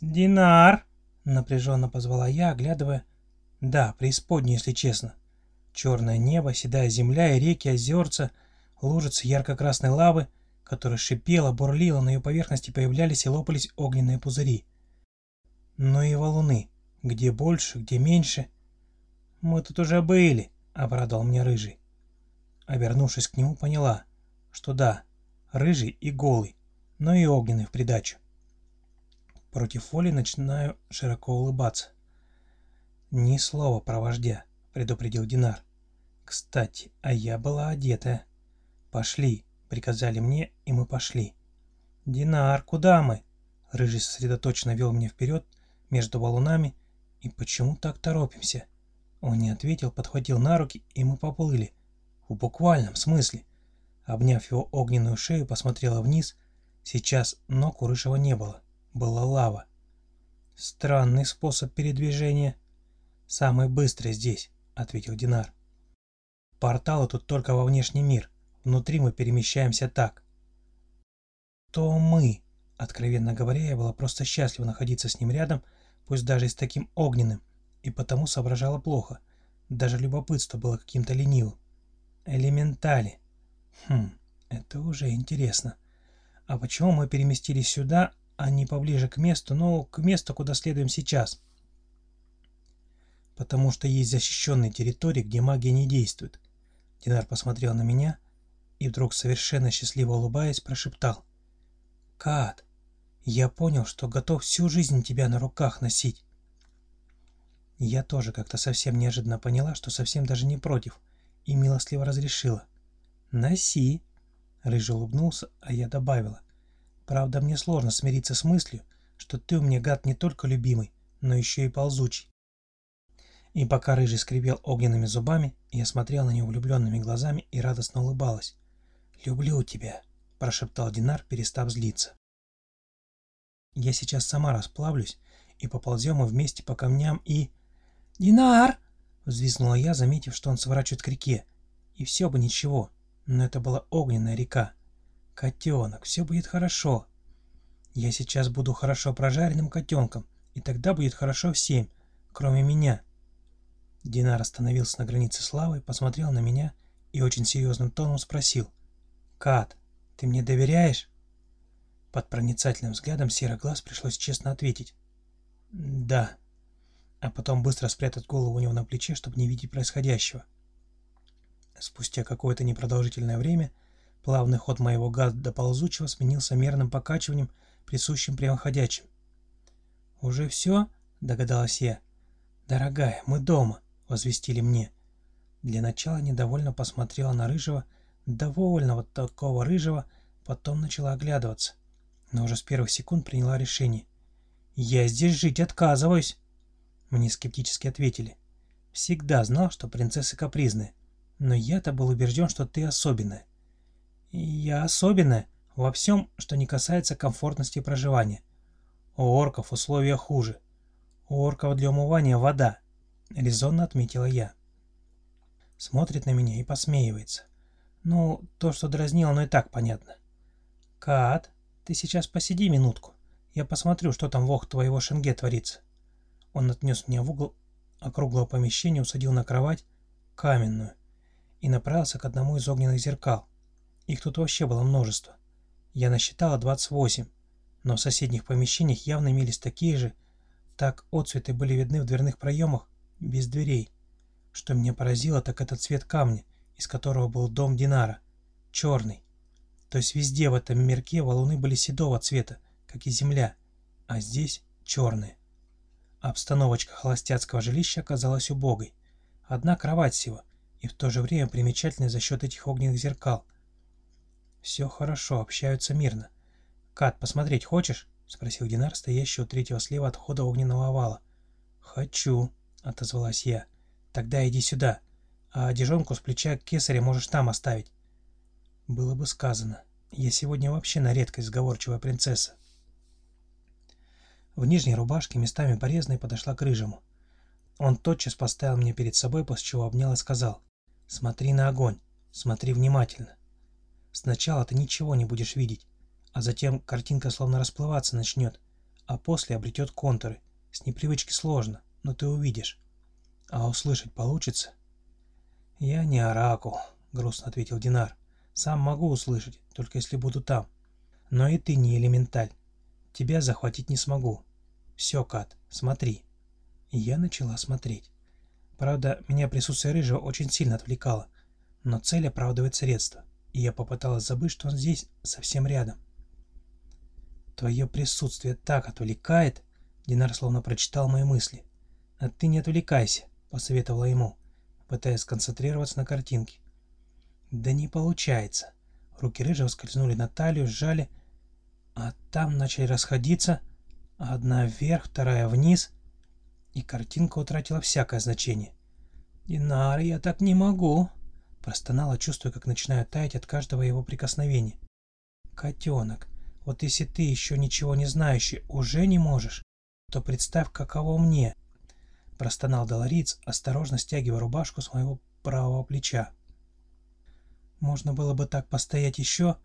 «Динар!» — напряженно позвала я, оглядывая... Да, преисподнюю, если честно. Черное небо, седая земля и реки, озерца, лужицы ярко-красной лавы, которая шипела, бурлила, на ее поверхности появлялись и лопались огненные пузыри. Но и валуны. Где больше, где меньше. «Мы тут уже были», — обрадовал меня Рыжий. Обернувшись к нему, поняла, что да, Рыжий и голый, но и огненный в придачу. Против воли начинаю широко улыбаться. «Ни слова про вождя», — предупредил Динар. «Кстати, а я была одетая». «Пошли», — приказали мне, и мы пошли. «Динар, куда мы?» Рыжий сосредоточенно вел меня вперед, между валунами, и почему так торопимся? Он не ответил, подхватил на руки, и мы поплыли. В буквальном смысле. Обняв его огненную шею, посмотрела вниз. Сейчас ног у Рыжего не было была лава. Странный способ передвижения. Самый быстрый здесь, ответил Динар. Порталы тут только во внешний мир. Внутри мы перемещаемся так. То мы, откровенно говоря, я была просто счастлива находиться с ним рядом, пусть даже и с таким огненным, и потому соображала плохо. Даже любопытство было каким-то ленивым. Элементали. Хм, это уже интересно. А почему мы переместились сюда, а не поближе к месту, но к месту, куда следуем сейчас. Потому что есть защищенные территории, где магия не действует. Динар посмотрел на меня и вдруг, совершенно счастливо улыбаясь, прошептал. «Кат, я понял, что готов всю жизнь тебя на руках носить». Я тоже как-то совсем неожиданно поняла, что совсем даже не против, и милостливо разрешила. «Носи!» Рыжий улыбнулся, а я добавила. Правда, мне сложно смириться с мыслью, что ты у меня гад не только любимый, но еще и ползучий. И пока Рыжий скребел огненными зубами, я смотрел на него влюбленными глазами и радостно улыбалась. «Люблю тебя», — прошептал Динар, перестав злиться. «Я сейчас сама расплавлюсь, и поползем мы вместе по камням и...» «Динар!» — взвизгнула я, заметив, что он сворачивает к реке. И все бы ничего, но это была огненная река. «Котенок, все будет хорошо. Я сейчас буду хорошо прожаренным котенком, и тогда будет хорошо всем, кроме меня». Динар остановился на границе славы, посмотрел на меня и очень серьезным тоном спросил. «Кат, ты мне доверяешь?» Под проницательным взглядом серых глаз пришлось честно ответить. «Да». А потом быстро спрятать голову у него на плече, чтобы не видеть происходящего. Спустя какое-то непродолжительное время Плавный ход моего газа до ползучего сменился мерным покачиванием, присущим прямоходячим. «Уже все?» — догадалась я. «Дорогая, мы дома», — возвестили мне. Для начала недовольно посмотрела на Рыжего, довольного такого Рыжего, потом начала оглядываться. Но уже с первых секунд приняла решение. «Я здесь жить отказываюсь!» Мне скептически ответили. «Всегда знал, что принцессы капризные, но я-то был убежден, что ты особенная. Я особенная во всем, что не касается комфортности проживания. У орков условия хуже. У орков для умывания вода, резонно отметила я. Смотрит на меня и посмеивается. Ну, то, что дразнило, но и так понятно. Кат, ты сейчас посиди минутку. Я посмотрю, что там в ох твоего шенге творится. Он отнес меня в угол округлого помещения, усадил на кровать, каменную, и направился к одному из огненных зеркал. Их тут вообще было множество. Я насчитала 28, но в соседних помещениях явно имелись такие же, так отцветы были видны в дверных проемах, без дверей. Что меня поразило, так это цвет камня, из которого был дом Динара. Черный. То есть везде в этом мирке валуны были седого цвета, как и земля, а здесь черные. Обстановочка холостяцкого жилища оказалась убогой. Одна кровать всего, и в то же время примечательной за счет этих огненных зеркал – «Все хорошо, общаются мирно. Кат, посмотреть хочешь?» — спросил Динар, стоящий у третьего слева от входа огненного овала. «Хочу», — отозвалась я. «Тогда иди сюда, а одежонку с плеча кесаря можешь там оставить». Было бы сказано. Я сегодня вообще на редкость сговорчивая принцесса. В нижней рубашке, местами порезанной, подошла к рыжему. Он тотчас поставил мне перед собой, после чего обнял и сказал, «Смотри на огонь, смотри внимательно». Сначала ты ничего не будешь видеть, а затем картинка словно расплываться начнет, а после обретет контуры. С непривычки сложно, но ты увидишь. А услышать получится? Я не оракул, грустно ответил Динар. Сам могу услышать, только если буду там. Но и ты не элементаль. Тебя захватить не смогу. Все, Кат, смотри. И я начала смотреть. Правда, меня присутствие Рыжего очень сильно отвлекало. Но цель оправдывает средства, и я попыталась забыть, что он здесь, совсем рядом. Твое присутствие так отвлекает, Динар словно прочитал мои мысли. А ты не отвлекайся, посоветовала ему, пытаясь сконцентрироваться на картинке. Да не получается. Руки Рыжего скользнули на талию, сжали, а там начали расходиться, одна вверх, вторая вниз, и картинка утратила всякое значение. «Динар, я так не могу!» Простонала, чувствуя, как начинаю таять от каждого его прикосновения. «Котенок, вот если ты еще ничего не знающий уже не можешь, то представь, каково мне!» Простонал Долориц, осторожно стягивая рубашку с моего правого плеча. Можно было бы так постоять еще,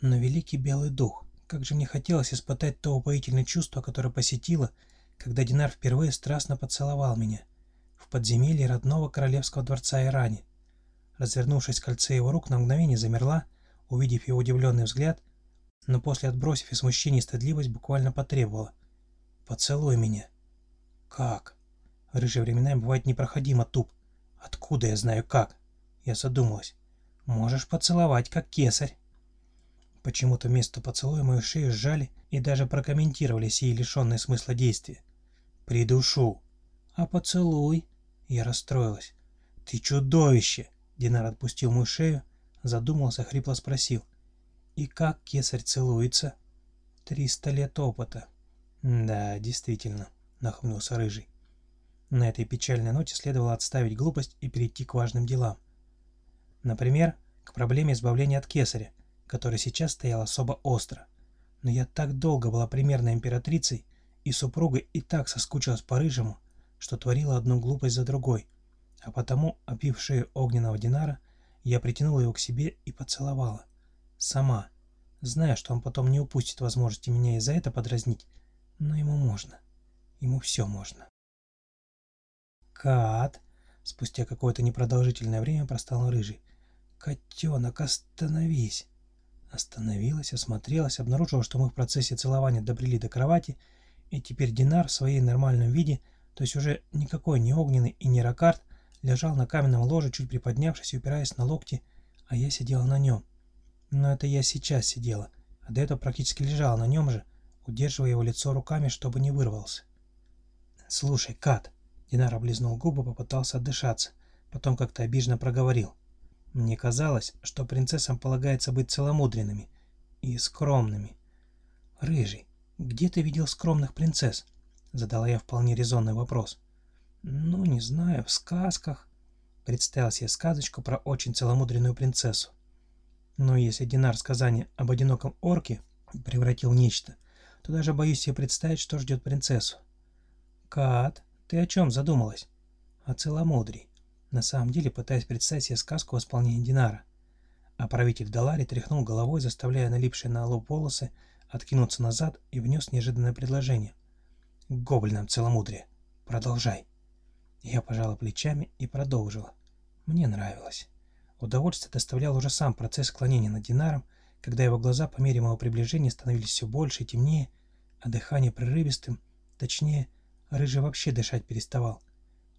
но великий белый дух, как же мне хотелось испытать то упоительное чувство, которое посетило, когда Динар впервые страстно поцеловал меня в подземелье родного королевского дворца Иране. Развернувшись в кольце его рук, на мгновение замерла, увидев его удивленный взгляд, но после отбросив и смущение и стыдливость, буквально потребовала. «Поцелуй меня». «Как?» Рыжие времена бывает непроходимо туп. «Откуда я знаю как?» Я задумалась. «Можешь поцеловать, как кесарь». Почему-то вместо поцелуя мою шею сжали и даже прокомментировали сии лишенные смысла действия. «Придушу». «А поцелуй?» Я расстроилась. «Ты чудовище!» Динар отпустил мою шею, задумался, хрипло спросил. «И как кесарь целуется?» «Триста лет опыта». «Да, действительно», — нахмурился Рыжий. На этой печальной ноте следовало отставить глупость и перейти к важным делам. Например, к проблеме избавления от кесаря, которая сейчас стояла особо остро. Но я так долго была примерной императрицей, и супруга и так соскучилась по Рыжему, что творила одну глупость за другой — а потому, опив шею огненного динара, я притянула его к себе и поцеловала. Сама, зная, что он потом не упустит возможности меня и за это подразнить, но ему можно. Ему все можно. «Кат!» — спустя какое-то непродолжительное время простал рыжий. «Котенок, остановись!» Остановилась, осмотрелась, обнаружила, что мы в процессе целования добрели до кровати, и теперь Динар в своей нормальном виде, то есть уже никакой не огненный и не ракард, лежал на каменном ложе, чуть приподнявшись и упираясь на локти, а я сидела на нем. Но это я сейчас сидела, а до этого практически лежала на нем же, удерживая его лицо руками, чтобы не вырвался. «Слушай, Кат!» Динар облизнул губы, попытался отдышаться, потом как-то обиженно проговорил. «Мне казалось, что принцессам полагается быть целомудренными и скромными. Рыжий, где ты видел скромных принцесс?» Задала я вполне резонный вопрос. «Ну, не знаю, в сказках». Представил себе сказочку про очень целомудренную принцессу. Но если Динар сказание об одиноком орке превратил нечто, то даже боюсь себе представить, что ждет принцессу. «Кат, ты о чем задумалась?» «О целомудрии». На самом деле пытаясь представить себе сказку в исполнении Динара. А правитель Далари тряхнул головой, заставляя налипшие на лоб волосы откинуться назад и внес неожиданное предложение. «Гоблинам целомудрие. Продолжай». Я пожала плечами и продолжила. Мне нравилось. Удовольствие доставлял уже сам процесс склонения над Динаром, когда его глаза по мере моего приближения становились все больше и темнее, а дыхание прерывистым, точнее, рыжий вообще дышать переставал.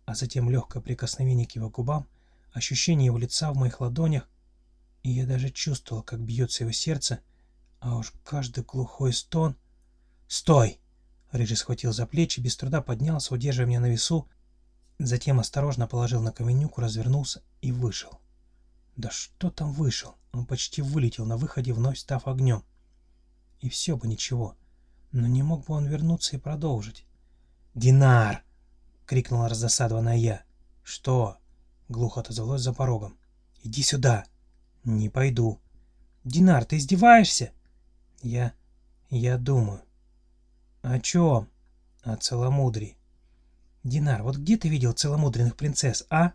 А затем легкое прикосновение к его губам, ощущение его лица в моих ладонях, и я даже чувствовал, как бьется его сердце, а уж каждый глухой стон... «Стой!» Рыжий схватил за плечи, без труда поднялся, удерживая меня на весу, Затем осторожно положил на каменюку, развернулся и вышел. Да что там вышел? Он почти вылетел на выходе, вновь став огнем. И все бы ничего. Но не мог бы он вернуться и продолжить. «Динар!» — крикнула раздосадованная я. «Что?» — глухо отозвалось за порогом. «Иди сюда!» «Не пойду!» «Динар, ты издеваешься?» «Я... я думаю». «О чем?» «О целомудрии». Динар, вот где ты видел целомудренных принцесс, а?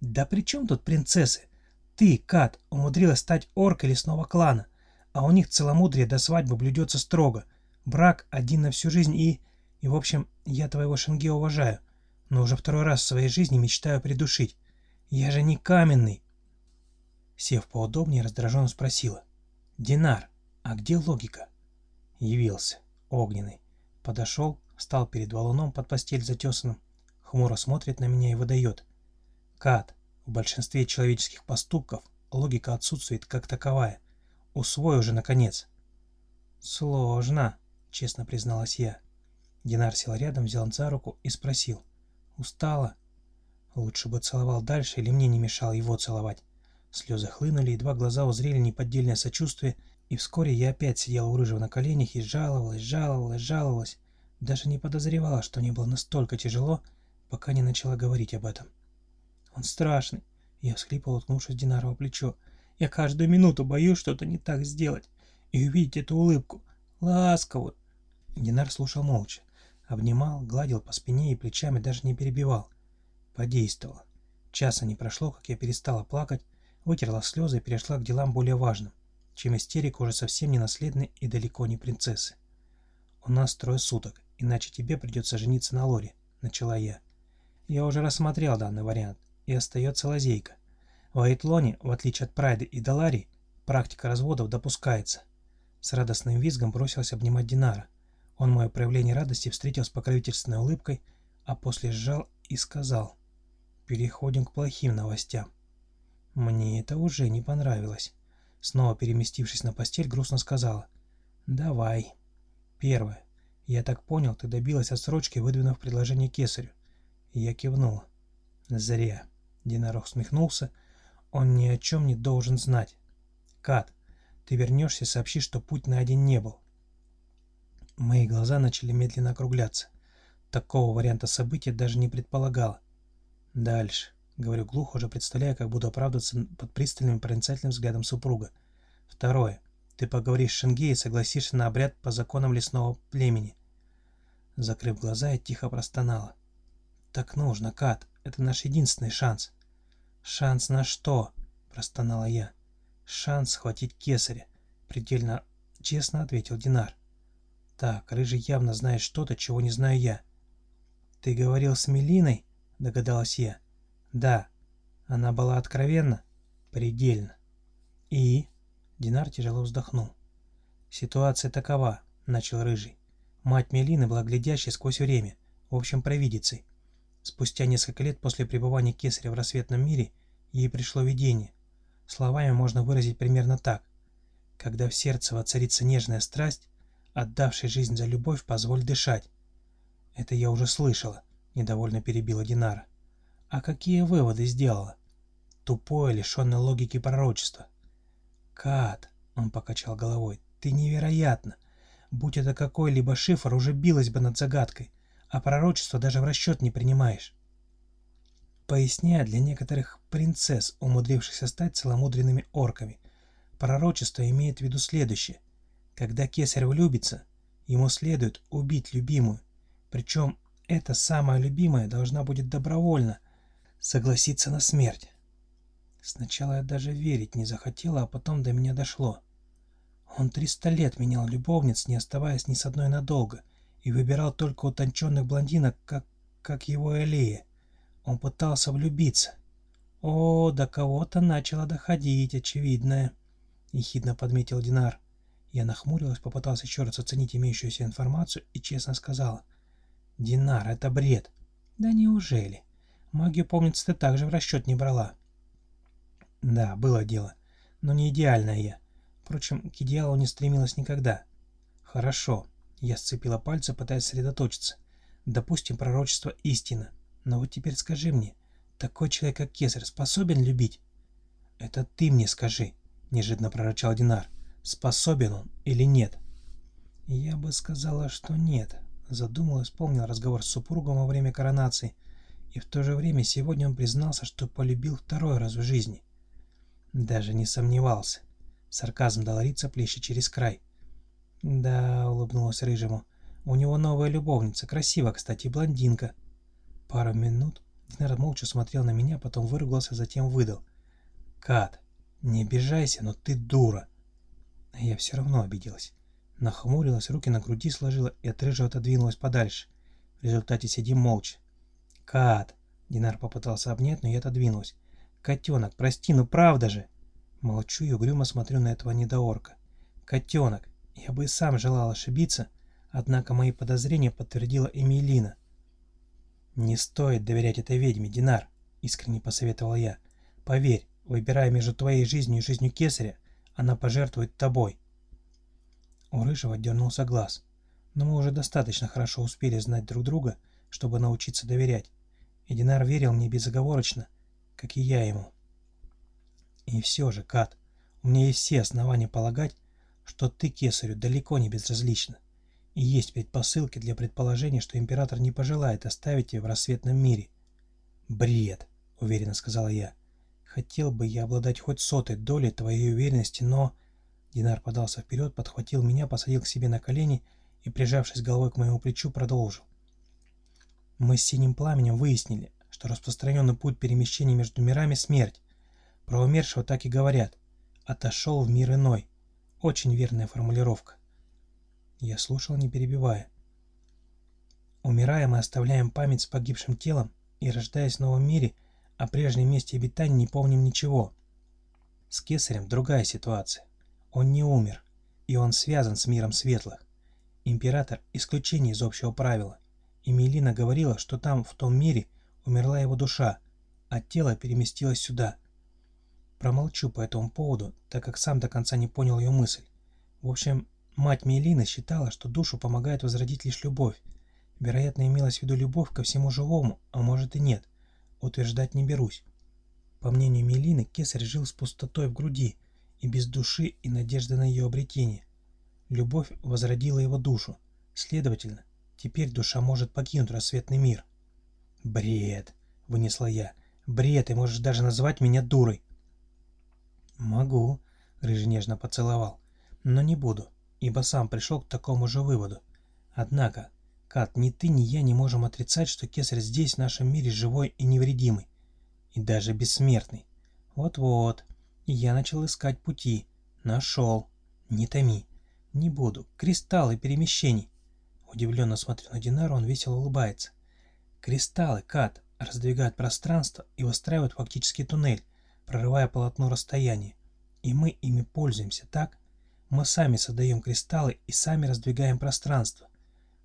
Да при чем тут принцессы? Ты, Кат, умудрилась стать оркой лесного клана, а у них целомудрие до свадьбы блюдется строго. Брак один на всю жизнь и... И, в общем, я твоего Шенге уважаю, но уже второй раз в своей жизни мечтаю придушить. Я же не каменный. Сев поудобнее, раздраженно спросила. «Динар, а где логика?» Явился. Огненный. Подошел, встал перед валуном под постель затесанным, хмуро смотрит на меня и выдает. «Кат, в большинстве человеческих поступков логика отсутствует как таковая. Усвой уже, наконец». «Сложно», — честно призналась я. Динар сел рядом, взял за руку и спросил. «Устала?» Лучше бы целовал дальше или мне не мешал его целовать. Слезы хлынули, и два глаза узрели неподдельное сочувствие, и вскоре я опять сидела у рыжего на коленях и жаловалась, жаловалась, жаловалась. Даже не подозревала, что мне было настолько тяжело, пока не начала говорить об этом. «Он страшный!» Я всхлипала, уткнувшись Динару плечо. «Я каждую минуту боюсь что-то не так сделать и увидеть эту улыбку. Ласковую!» Динар слушал молча. Обнимал, гладил по спине и плечами, даже не перебивал. Подействовало. Часа не прошло, как я перестала плакать, вытерла слезы и перешла к делам более важным, чем истерика уже совсем не наследной и далеко не принцессы. «У нас трое суток, иначе тебе придется жениться на Лоре», — начала я. Я уже рассмотрел данный вариант, и остается лазейка. В Айтлоне, в отличие от Прайды и Далари, практика разводов допускается. С радостным визгом бросился обнимать Динара. Он мое проявление радости встретил с покровительственной улыбкой, а после сжал и сказал. «Переходим к плохим новостям». Мне это уже не понравилось. Снова переместившись на постель, грустно сказала. «Давай». Первое. Я так понял, ты добилась отсрочки, выдвинув предложение кесарю. Я кивнула. Зря. Динар усмехнулся. Он ни о чем не должен знать. Кат, ты вернешься и сообщишь, что путь найден не был. Мои глаза начали медленно округляться. Такого варианта события даже не предполагала. Дальше. Говорю глухо, уже представляя, как буду оправдываться под пристальным проницательным взглядом супруга. Второе. Ты поговоришь с Шенге и согласишься на обряд по законам лесного племени. Закрыв глаза, я тихо простонала. Так нужно, Кат. Это наш единственный шанс. Шанс на что? Простонала я. Шанс схватить кесаря. Предельно честно ответил Динар. Так, Рыжий явно знает что-то, чего не знаю я. Ты говорил с Мелиной? Догадалась я. Да. Она была откровенна? Предельно. И? Динар тяжело вздохнул. Ситуация такова, начал Рыжий. Мать Мелины была глядящей сквозь время, в общем, провидицей. Спустя несколько лет после пребывания Кесаря в рассветном мире ей пришло видение. Словами можно выразить примерно так. Когда в сердце воцарится нежная страсть, отдавший жизнь за любовь, позволь дышать. Это я уже слышала, недовольно перебила Динара. А какие выводы сделала? Тупое, лишенное логики пророчество. Кат, он покачал головой, ты невероятно. Будь это какой-либо шифр, уже билась бы над загадкой, а пророчество даже в расчет не принимаешь. Поясняя для некоторых принцесс, умудрившихся стать целомудренными орками, пророчество имеет в виду следующее. Когда кесарь влюбится, ему следует убить любимую, причем эта самая любимая должна будет добровольно – согласиться на смерть. Сначала я даже верить не захотела, а потом до меня дошло. Он триста лет менял любовниц, не оставаясь ни с одной надолго, и выбирал только утонченных блондинок, как, как его Элея. Он пытался влюбиться. О, до кого-то начало доходить, очевидное, — ехидно подметил Динар. Я нахмурилась, попытался еще раз оценить имеющуюся информацию и честно сказала. «Динар, это бред». «Да неужели?» Магию, помнится, ты также в расчет не брала. Да, было дело. Но не идеальная я. Впрочем, к идеалу не стремилась никогда. Хорошо. Я сцепила пальцы, пытаясь сосредоточиться. Допустим, пророчество истина. Но вот теперь скажи мне, такой человек, как Кесарь, способен любить? Это ты мне скажи, неожиданно прорычал Динар. Способен он или нет? Я бы сказала, что нет. Задумалась, вспомнил разговор с супругом во время коронации – и в то же время сегодня он признался, что полюбил второй раз в жизни. Даже не сомневался. Сарказм Долорица плещет через край. «Да», — улыбнулась Рыжему, — «у него новая любовница, красивая, кстати, блондинка». Пару минут Динар молча смотрел на меня, потом выругался, затем выдал. «Кат, не обижайся, но ты дура». Я все равно обиделась. Нахмурилась, руки на груди сложила и от рыжего отодвинулась подальше. В результате сидим молча. «Кат!» Динар попытался обнять, но я отодвинулась. «Котенок, прости, ну правда же!» Молчу и угрюмо смотрю на этого недоорка. «Котенок, я бы и сам желал ошибиться, однако мои подозрения подтвердила Эмилина». «Не стоит доверять этой ведьме, Динар», — искренне посоветовал я. «Поверь, выбирая между твоей жизнью и жизнью Кесаря, она пожертвует тобой». У Рыжего дернулся глаз, но мы уже достаточно хорошо успели знать друг друга, чтобы научиться доверять. И Динар верил мне безоговорочно, как и я ему. И все же, Кат, у меня есть все основания полагать, что ты Кесарю далеко не безразлична. И есть предпосылки для предположения, что император не пожелает оставить тебя в рассветном мире. «Бред», — уверенно сказала я. «Хотел бы я обладать хоть сотой долей твоей уверенности, но...» Динар подался вперед, подхватил меня, посадил к себе на колени и, прижавшись головой к моему плечу, продолжил. Мы с синим пламенем выяснили, что распространенный путь перемещения между мирами — смерть. Про умершего так и говорят. Отошел в мир иной. Очень верная формулировка. Я слушал, не перебивая. Умирая, мы оставляем память с погибшим телом и, рождаясь в новом мире, о прежнем месте обитания не помним ничего. С Кесарем другая ситуация. Он не умер, и он связан с миром светлых. Император – исключение из общего правила. И Мелина говорила, что там, в том мире, умерла его душа, а тело переместилось сюда. Промолчу по этому поводу, так как сам до конца не понял ее мысль. В общем, Мать Мелины считала, что душу помогает возродить лишь любовь. Вероятно, имелась в виду любовь ко всему живому, а может и нет. Утверждать не берусь. По мнению Мелины, кесарь жил с пустотой в груди и без души и надежды на ее обретение. Любовь возродила его душу. Следовательно, теперь душа может покинуть рассветный мир. «Бред!» — вынесла я. «Бред, и можешь даже назвать меня дурой!» «Могу», — Рыжий нежно поцеловал, — «но не буду ибо сам пришел к такому же выводу. Однако, Кат, ни ты, ни я не можем отрицать, что кесарь здесь, в нашем мире, живой и невредимый. И даже бессмертный. Вот-вот. И я начал искать пути. Нашел. Не томи. Не буду. Кристаллы перемещений. Удивленно смотрю на Динару, он весело улыбается. Кристаллы, Кат, раздвигают пространство и выстраивают фактически туннель, прорывая полотно расстояния. И мы ими пользуемся, так? Мы сами создаем кристаллы и сами раздвигаем пространство.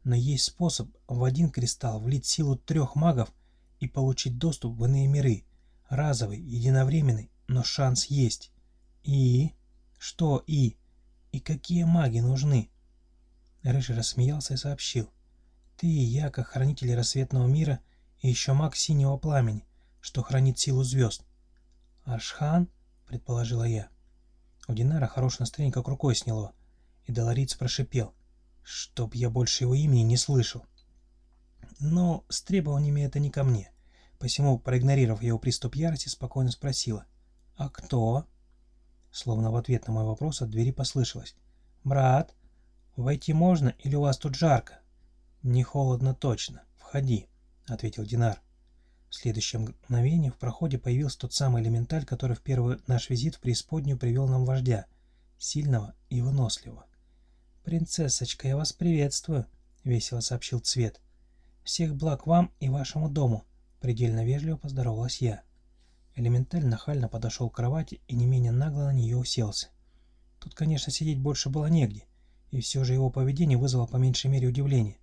Но есть способ в один кристалл влить силу трех магов и получить доступ в иные миры. Разовый, единовременный, но шанс есть. И? Что и? И какие маги нужны? Рыжий рассмеялся и сообщил. Ты и я, как хранители рассветного мира, и еще маг синего пламени, что хранит силу звезд. Аршхан, предположила я. У Динара хорошее настроение как рукой сняло, и Долориц прошипел, чтоб я больше его имени не слышал. Но с требованиями это не ко мне, посему, проигнорировав его приступ ярости, спокойно спросила, «А кто?» Словно в ответ на мой вопрос от двери послышалось, «Брат, войти можно или у вас тут жарко?» «Не холодно точно, входи», — ответил Динар. В следующее мгновение в проходе появился тот самый элементаль, который в первый наш визит в преисподнюю привел нам вождя, сильного и выносливого. «Принцессочка, я вас приветствую», — весело сообщил Цвет. «Всех благ вам и вашему дому», — предельно вежливо поздоровалась я. Элементаль нахально подошел к кровати и не менее нагло на нее уселся. Тут, конечно, сидеть больше было негде, и все же его поведение вызвало по меньшей мере удивление.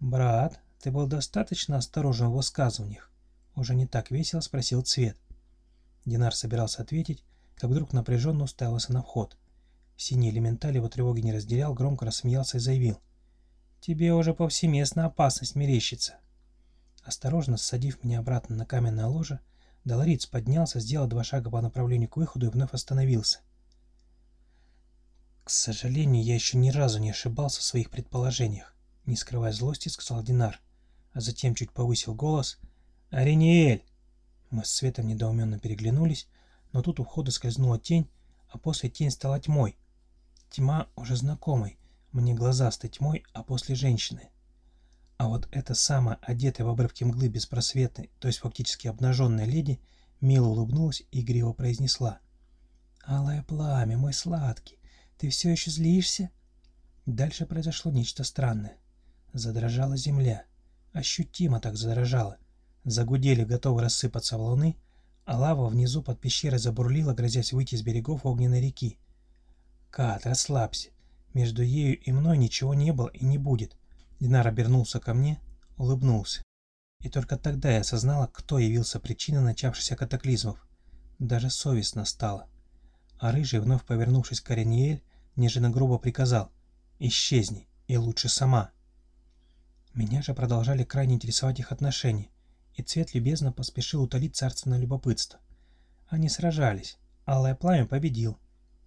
«Брат», ты был достаточно осторожен в высказываниях?» Уже не так весело спросил Цвет. Динар собирался ответить, как вдруг напряженно уставился на вход. Синий элементаль его тревоги не разделял, громко рассмеялся и заявил. «Тебе уже повсеместно опасность мерещится». Осторожно ссадив меня обратно на каменное ложе, Долориц поднялся, сделал два шага по направлению к выходу и вновь остановился. К сожалению, я еще ни разу не ошибался в своих предположениях, не скрывая злости, сказал Динар а затем чуть повысил голос. «Ариниэль!» Мы с Светом недоуменно переглянулись, но тут у входа скользнула тень, а после тень стала тьмой. Тьма уже знакомой, мне глазастой тьмой, а после женщины. А вот эта самая, одетая в обрывки мглы беспросветной, то есть фактически обнаженная леди, мило улыбнулась и игриво произнесла. «Алое пламя, мой сладкий, ты все еще злишься?» Дальше произошло нечто странное. Задрожала земля. Ощутимо так задрожала. Загудели, готовы рассыпаться валуны, а лава внизу под пещерой забурлила, грозясь выйти с берегов огненной реки. «Кат, расслабься. Между ею и мной ничего не было и не будет». Динар обернулся ко мне, улыбнулся. И только тогда я осознала, кто явился причиной начавшихся катаклизмов. Даже совестно стало. А Рыжий, вновь повернувшись к Ариниэль, нежно грубо приказал «Исчезни, и лучше сама». Меня же продолжали крайне интересовать их отношения, и Цвет любезно поспешил утолить царственное любопытство. Они сражались, Алое Пламя победил.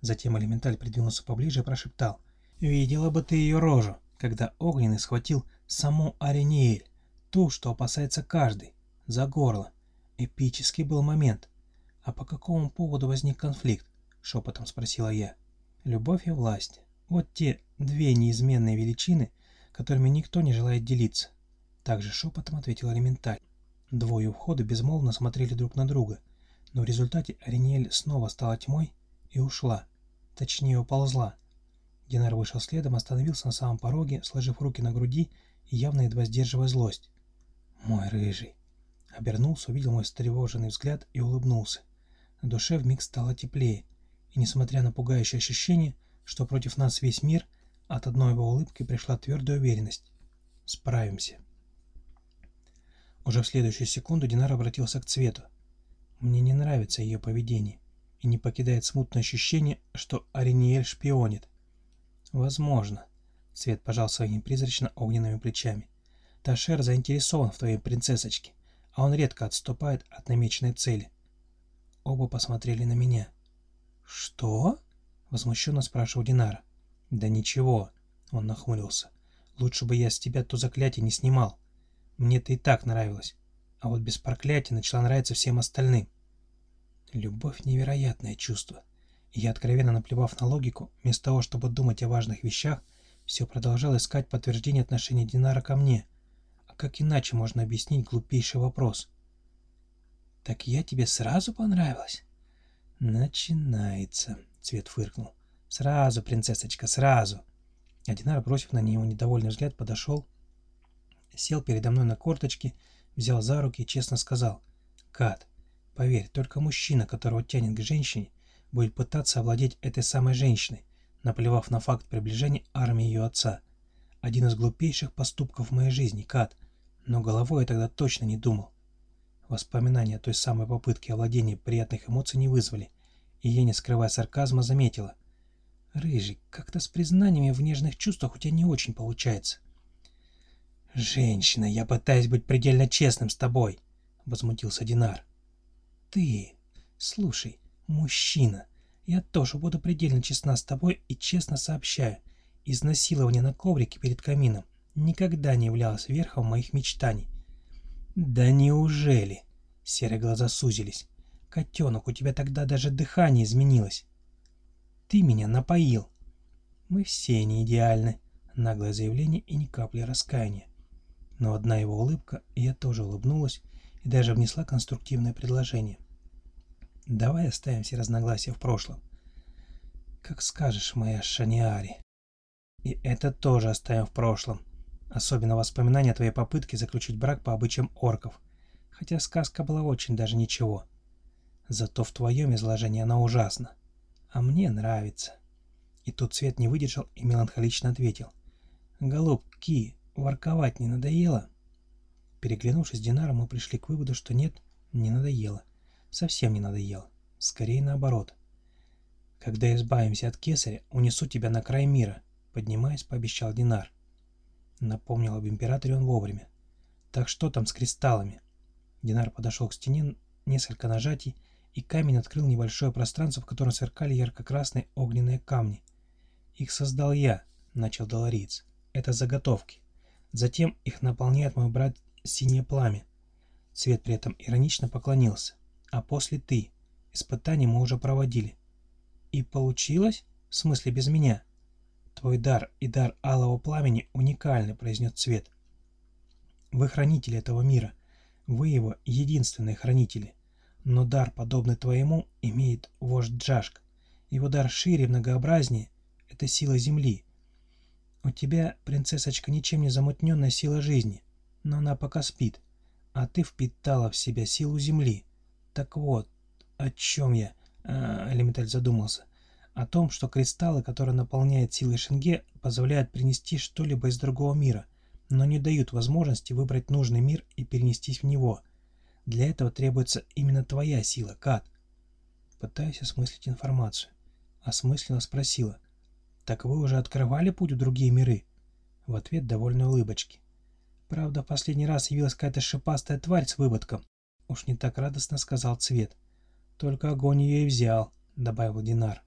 Затем элементаль придвинулся поближе и прошептал «Видела бы ты ее рожу, когда Огненный схватил саму Ариниэль, ту, что опасается каждый, за горло. Эпический был момент. А по какому поводу возник конфликт? Шепотом спросила я. Любовь и власть. Вот те две неизменные величины, которыми никто не желает делиться. Также шепотом ответил элементаль. Двое у входа безмолвно смотрели друг на друга, но в результате Ариниэль снова стала тьмой и ушла. Точнее, уползла. Динар вышел следом, остановился на самом пороге, сложив руки на груди и явно едва сдерживая злость. Мой рыжий. Обернулся, увидел мой встревоженный взгляд и улыбнулся. На душе вмиг стало теплее, и несмотря на пугающее ощущение, что против нас весь мир, от одной его улыбки пришла твердая уверенность. Справимся. Уже в следующую секунду Динар обратился к Цвету. Мне не нравится ее поведение, и не покидает смутное ощущение, что Ариниэль шпионит. Возможно. Цвет пожал своими призрачно-огненными плечами. Ташер заинтересован в твоей принцессочке, а он редко отступает от намеченной цели. Оба посмотрели на меня. «Что?» — возмущенно спрашивал Динара. «Да ничего», — он нахмурился. «Лучше бы я с тебя то заклятие не снимал. мне это и так нравилось. А вот без проклятия начала нравиться всем остальным». Любовь — невероятное чувство. И я, откровенно наплевав на логику, вместо того, чтобы думать о важных вещах, все продолжал искать подтверждение отношения Динара ко мне — как иначе можно объяснить глупейший вопрос? «Так я тебе сразу понравилась?» «Начинается», — Цвет фыркнул. «Сразу, принцессочка, сразу!» Одинар, бросив на него недовольный взгляд, подошел, сел передо мной на корточки, взял за руки и честно сказал. «Кат, поверь, только мужчина, которого тянет к женщине, будет пытаться овладеть этой самой женщиной, наплевав на факт приближения армии ее отца. Один из глупейших поступков в моей жизни, Кат но головой я тогда точно не думал. Воспоминания той самой попытки овладения приятных эмоций не вызвали, и я, не скрывая сарказма, заметила. «Рыжий, как-то с признаниями в нежных чувствах у тебя не очень получается». «Женщина, я пытаюсь быть предельно честным с тобой», — возмутился Динар. «Ты, слушай, мужчина, я тоже буду предельно честна с тобой и честно сообщаю. Изнасилование на коврике перед камином никогда не являлась верхом моих мечтаний. «Да неужели?» Серые глаза сузились. «Котенок, у тебя тогда даже дыхание изменилось. Ты меня напоил». «Мы все не идеальны», — наглое заявление и ни капли раскаяния. Но одна его улыбка, и я тоже улыбнулась и даже внесла конструктивное предложение. «Давай оставим все разногласия в прошлом». «Как скажешь, моя Шаниари». «И это тоже оставим в прошлом», Особенно воспоминания о твоей попытке заключить брак по обычаям орков. Хотя сказка была очень даже ничего. Зато в твоем изложении она ужасна. А мне нравится. И тут Свет не выдержал и меланхолично ответил. «Голубки, ворковать не надоело?» Переглянувшись с Динаром, мы пришли к выводу, что нет, не надоело. Совсем не надоело. Скорее наоборот. «Когда избавимся от кесаря, унесу тебя на край мира», — поднимаясь, пообещал Динар. Напомнил об императоре он вовремя. «Так что там с кристаллами?» Динар подошел к стене, несколько нажатий, и камень открыл небольшое пространство, в котором сверкали ярко-красные огненные камни. «Их создал я», — начал Долориец. «Это заготовки. Затем их наполняет мой брат Синее Пламя». Цвет при этом иронично поклонился. «А после ты. Испытания мы уже проводили». «И получилось? В смысле без меня?» «Твой дар и дар алого пламени уникальны», — произнес Цвет. «Вы хранители этого мира. Вы его единственные хранители. Но дар, подобный твоему, имеет вождь Джашк. Его дар шире и многообразнее. Это сила Земли. У тебя, принцессочка, ничем не замутненная сила жизни, но она пока спит, а ты впитала в себя силу Земли. Так вот, о чем я? А, Элементаль задумался. О том, что кристаллы, которые наполняют силой Шенге, позволяют принести что-либо из другого мира, но не дают возможности выбрать нужный мир и перенестись в него. Для этого требуется именно твоя сила, Кат. Пытаюсь осмыслить информацию. Осмысленно спросила. «Так вы уже открывали путь в другие миры?» В ответ довольно улыбочки. Правда, в последний раз явилась какая-то шипастая тварь с выводком. Уж не так радостно сказал Цвет. Только огонь ее и взял, добавил Динар.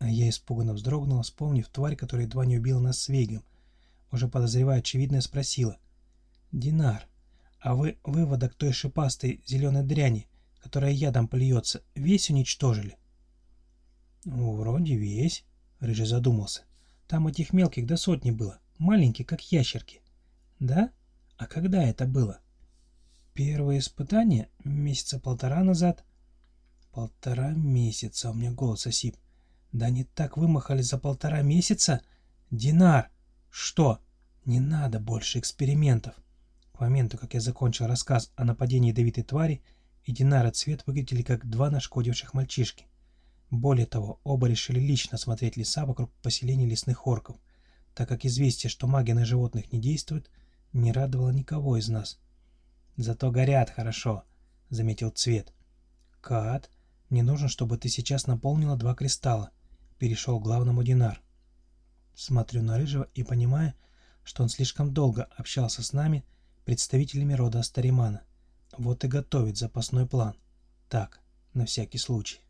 Я испуганно вздрогнула, вспомнив тварь, которая едва не убила нас с Вейгом. Уже подозревая очевидное, спросила. «Динар, а вы выводок той шипастой зеленой дряни которая ядом плюется, весь уничтожили? Ну, вроде весь, Рыжий задумался. Там этих мелких до сотни было, маленькие, как ящерки. Да? А когда это было? Первое испытание месяца полтора назад. Полтора месяца, у меня голос осип. Да они так вымахали за полтора месяца? Динар! Что? Не надо больше экспериментов. К моменту, как я закончил рассказ о нападении ядовитой твари, и Динар и Цвет выглядели как два нашкодивших мальчишки. Более того, оба решили лично смотреть леса вокруг поселения лесных орков, так как известие, что магия на животных не действует, не радовало никого из нас. «Зато горят хорошо», — заметил Цвет. «Кат, мне нужно, чтобы ты сейчас наполнила два кристалла», — перешел к главному Динар. Смотрю на Рыжего и понимаю, что он слишком долго общался с нами, представителями рода Астаримана. Вот и готовит запасной план. Так, на всякий случай.